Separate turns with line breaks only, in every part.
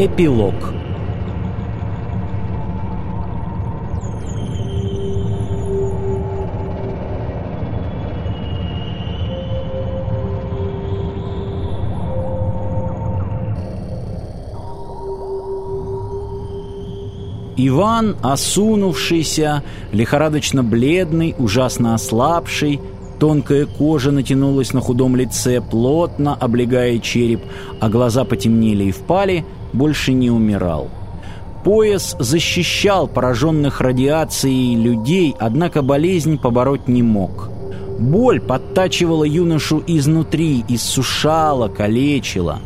Эпилог. Иван, осунувшийся, лихорадочно бледный, ужасно ослабший, тонкая кожа натянулась на худом лице, плотно облегая череп, а глаза потемнели и впали, больше не умирал. Пояс защищал пораженных радиацией людей, однако болезнь побороть не мог. Боль подтачивала юношу изнутри, иссушала, калечила.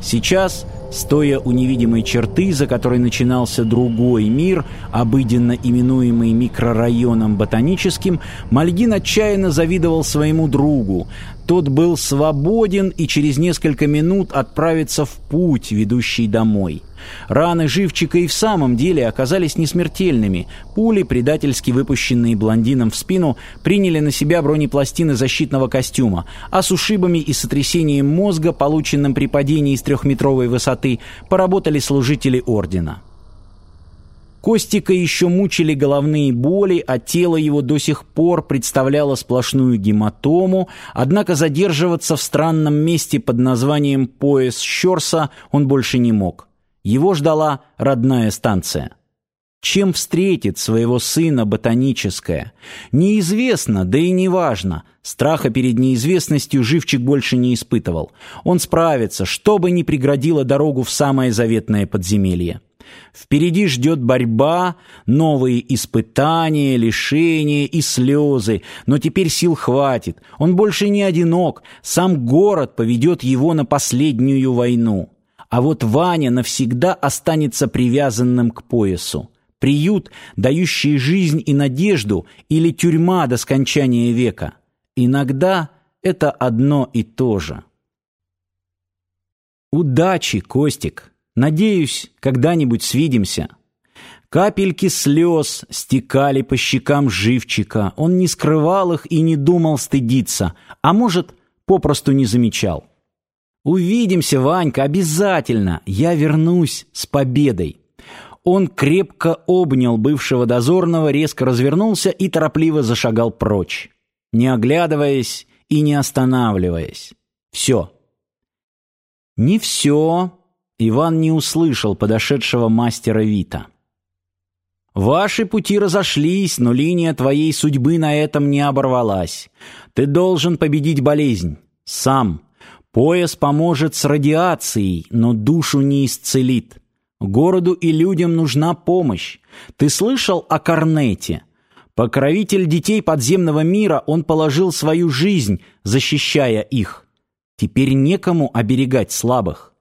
Сейчас – Стоя у невидимой черты, за которой начинался другой мир, обыденно именуемый микрорайоном ботаническим, Мальгин отчаянно завидовал своему другу. Тот был свободен и через несколько минут отправится в путь, ведущий домой. Раны живчика и в самом деле оказались несмертельными. Пули, предательски выпущенные блондином в спину, приняли на себя бронепластины защитного костюма, а с ушибами и сотрясением мозга, полученным при падении с трехметровой высоты, поработали служители ордена. Костика еще мучили головные боли, а тело его до сих пор представляло сплошную гематому, однако задерживаться в странном месте под названием «Пояс Щорса» он больше не мог. Его ждала родная станция. Чем встретит своего сына ботаническая? Неизвестно, да и не важно. Страха перед неизвестностью живчик больше не испытывал. Он справится, что бы ни преградило дорогу в самое заветное подземелье. Впереди ждет борьба, новые испытания, лишения и слезы, но теперь сил хватит. Он больше не одинок, сам город поведет его на последнюю войну. А вот Ваня навсегда останется привязанным к поясу. Приют, дающий жизнь и надежду, или тюрьма до скончания века. Иногда это одно и то же. Удачи, Костик. Надеюсь, когда-нибудь свидимся. Капельки слез стекали по щекам живчика. Он не скрывал их и не думал стыдиться, а может, попросту не замечал. Увидимся, Ванька, обязательно. Я вернусь с победой. Он крепко обнял бывшего дозорного, резко развернулся и торопливо зашагал прочь, не оглядываясь и не останавливаясь. Все. Не все. Иван не услышал подошедшего мастера Вита. Ваши пути разошлись, но линия твоей судьбы на этом не оборвалась. Ты должен победить болезнь. Сам. Пояс поможет с радиацией, но душу не исцелит. Городу и людям нужна помощь. Ты слышал о Корнете? Покровитель детей подземного мира, он положил свою жизнь, защищая их. Теперь некому оберегать слабых.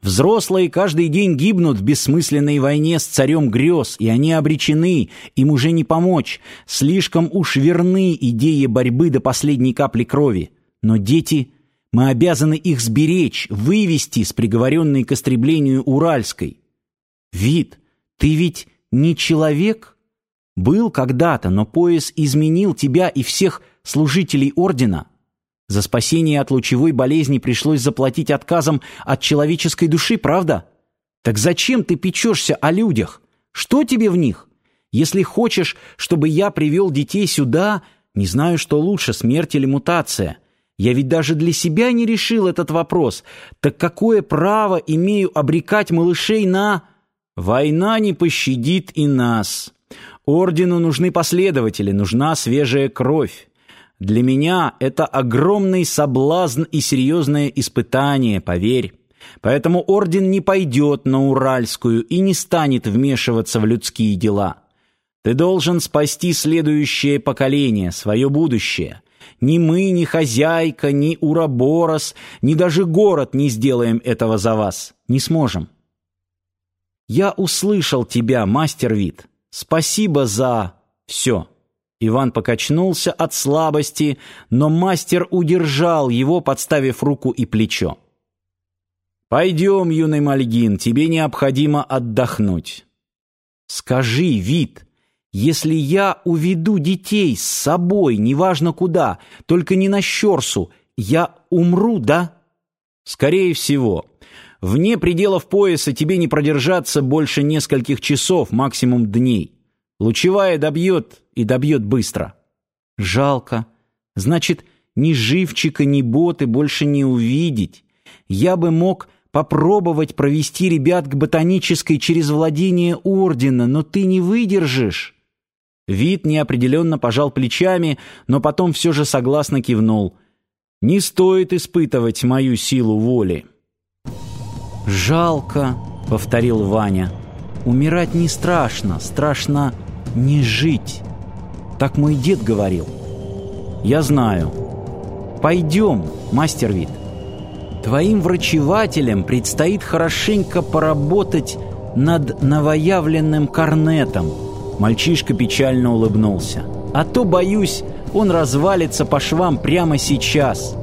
Взрослые каждый день гибнут в бессмысленной войне с царем грез, и они обречены, им уже не помочь. Слишком уж верны идеи борьбы до последней капли крови. Но дети мы обязаны их сберечь, вывести с приговоренной к истреблению Уральской. Вид, ты ведь не человек? Был когда-то, но пояс изменил тебя и всех служителей ордена. За спасение от лучевой болезни пришлось заплатить отказом от человеческой души, правда? Так зачем ты печешься о людях? Что тебе в них? Если хочешь, чтобы я привел детей сюда, не знаю, что лучше, смерть или мутация. Я ведь даже для себя не решил этот вопрос. Так какое право имею обрекать малышей на... Война не пощадит и нас. Ордену нужны последователи, нужна свежая кровь. Для меня это огромный соблазн и серьезное испытание, поверь. Поэтому орден не пойдет на Уральскую и не станет вмешиваться в людские дела. Ты должен спасти следующее поколение, свое будущее. Ни мы, ни хозяйка, ни Ураборос, ни даже город не сделаем этого за вас. Не сможем. Я услышал тебя, мастер Вит. Спасибо за все. Иван покачнулся от слабости, но мастер удержал его, подставив руку и плечо. «Пойдем, юный Мальгин, тебе необходимо отдохнуть». «Скажи, Вит, если я уведу детей с собой, неважно куда, только не на Щорсу, я умру, да? Скорее всего. Вне пределов пояса тебе не продержаться больше нескольких часов, максимум дней. Лучевая добьет и добьет быстро. Жалко. Значит, ни живчика, ни боты больше не увидеть. Я бы мог попробовать провести ребят к ботанической через владение ордена, но ты не выдержишь. Вид неопределенно пожал плечами, но потом все же согласно кивнул. Не стоит испытывать мою силу воли. «Жалко», — повторил Ваня. «Умирать не страшно, страшно не жить». Так мой дед говорил. «Я знаю. Пойдем, мастер вид. Твоим врачевателям предстоит хорошенько поработать над новоявленным корнетом». Мальчишка печально улыбнулся. «А то, боюсь, он развалится по швам прямо сейчас.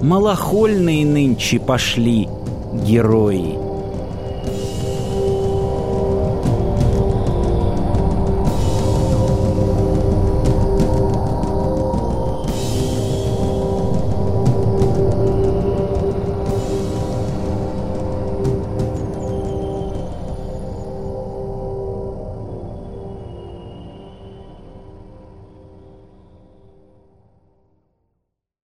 Малохольные нынче пошли» герои.